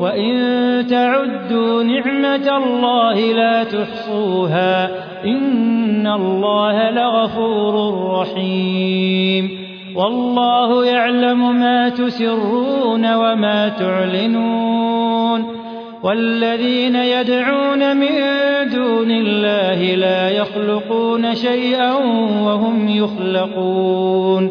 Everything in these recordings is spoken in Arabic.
وإن تعدوا نعمة الله لا تحصوها إن الله لغفور رحيم والله يعلم ما تسرون وما تعلنون والذين يدعون من دون الله لا يخلقون شيئا وهم يخلقون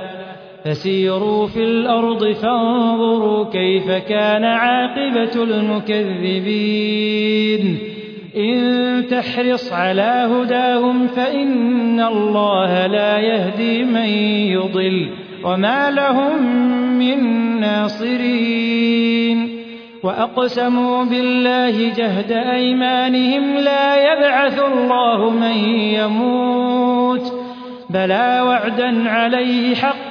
فسيروا في الأرض فانظروا كيف كان عاقبة المكذبين. إن تحرص على هداهم فإن الله لا يهدي من يضل وما لهم من ناصرين. وأقسموا بالله جهد أيمانهم لا يبعث الله من يموت. بلى وعدا عليه حقا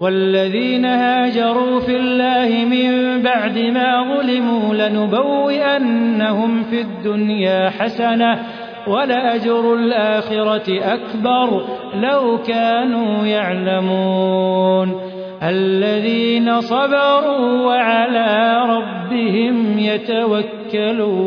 والذين هاجروا في الله من بعد ما ظلموا لنبوئنهم في الدنيا حسنة ولأجر الآخرة أكبر لو كانوا يعلمون. الذين صبروا وعلى ربهم يتوكلون.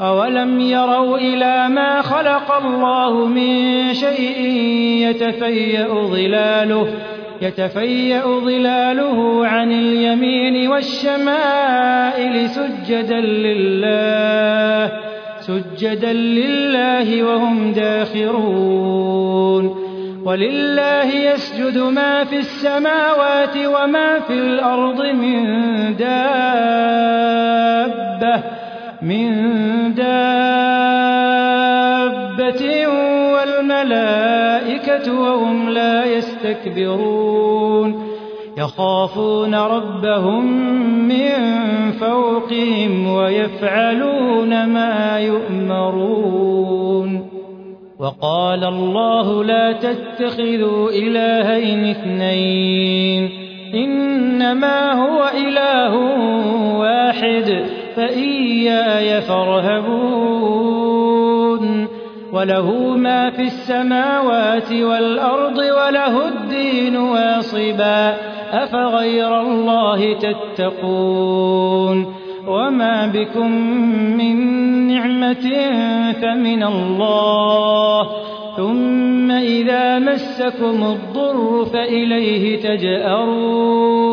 أولم يروا إلى ما خلق الله من شيء يتفيأ ظلاله يتفيأ ظلاله عن اليمين والشمائل سجدا لله سجدا لله وهم داخرون. ولله يسجد ما في السماوات وما في الأرض من دابة. من دابة والملائكة وهم لا يستكبرون. يخافون ربهم من فوقهم ويفعلون ما يؤمرون. وقال الله لا تتخذوا إلهين اثنين إنما هو إله واحد. فإياي فارهبون وله ما في السماوات والأرض وله الدين واصبا أفغير الله تتقون وما بكم من نعمة فمن الله ثم إذا مسكم الضر فإليه تجأرون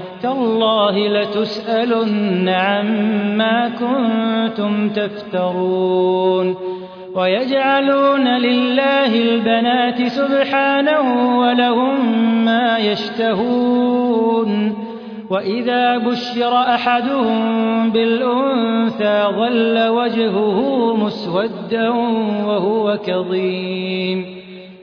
تالله لتسألن عما كنتم تفترون ويجعلون لله البنات سبحانه ولهم ما يشتهون وإذا بشر أحدهم بالأنثى ظل وجهه مسودا وهو كظيم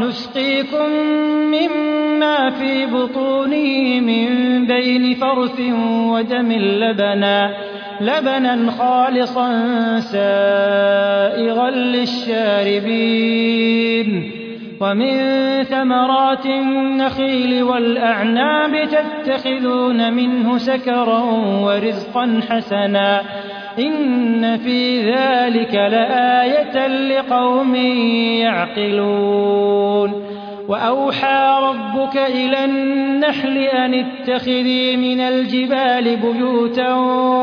نسقيكم مما في بطونه من بين فرث ودم لبنا لبنا خالصا سائغا للشاربين. ومن ثمرات النخيل والأعناب تتخذون منه سكرا ورزقا حسنا إن في ذلك لآية لقوم يعقلون وأوحى ربك إلى النحل أن اتخذي من الجبال بيوتا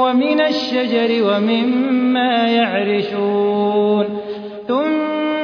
ومن الشجر ومما يعرشون ثم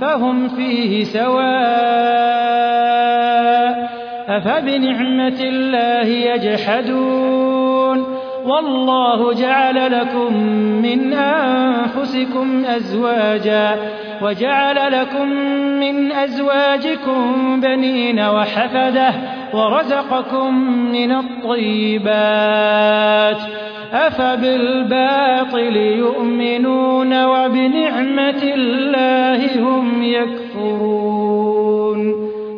فهم فيه سواء أفبنعمة الله يجحدون والله جعل لكم من أنفسكم أزواجا وجعل لكم من أزواجكم بنين وحفدة ورزقكم من الطيبات أفبالباطل يؤمنون وبنعمة الله هم يكفرون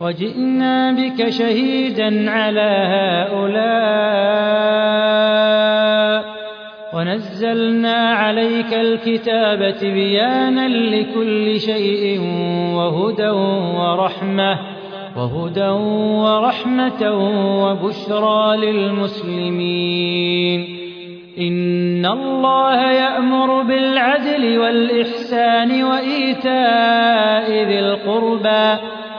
وجئنا بك شهيدا على هؤلاء ونزلنا عليك الكتاب بيانا لكل شيء وهدى ورحمة وهدى ورحمة وبشرى للمسلمين. إن الله يأمر بالعدل والإحسان وإيتاء ذي القربى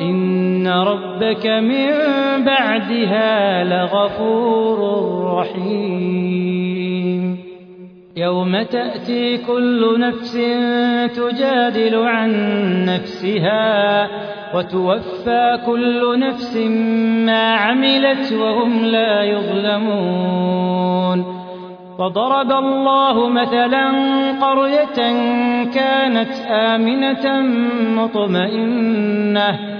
إن ربك من بعدها لغفور رحيم. يوم تأتي كل نفس تجادل عن نفسها وتوفى كل نفس ما عملت وهم لا يظلمون. وضرب الله مثلا قرية كانت آمنة مطمئنة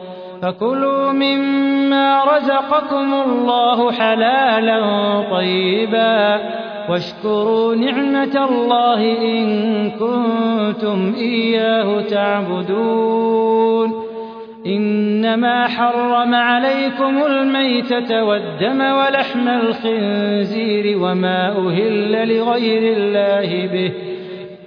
فكلوا مما رزقكم الله حلالا طيبا واشكروا نعمة الله إن كنتم إياه تعبدون. إنما حرم عليكم الميتة والدم ولحم الخنزير وما أهل لغير الله به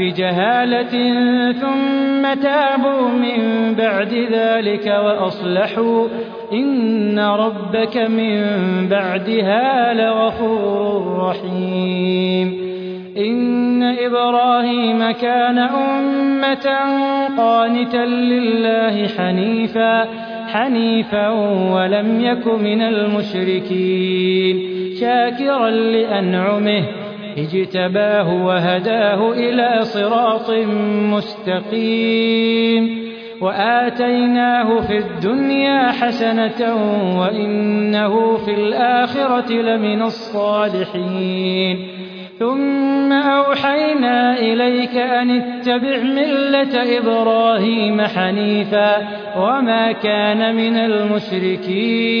بجهالة ثم تابوا من بعد ذلك وأصلحوا إن ربك من بعدها لغفور رحيم. إن إبراهيم كان أمة قانتا لله حنيفا حنيفا ولم يك من المشركين شاكرا لأنعمه اجتباه وهداه إلى صراط مستقيم. وآتيناه في الدنيا حسنة وإنه في الآخرة لمن الصالحين. ثم أوحينا إليك أن اتبع ملة إبراهيم حنيفا وما كان من المشركين.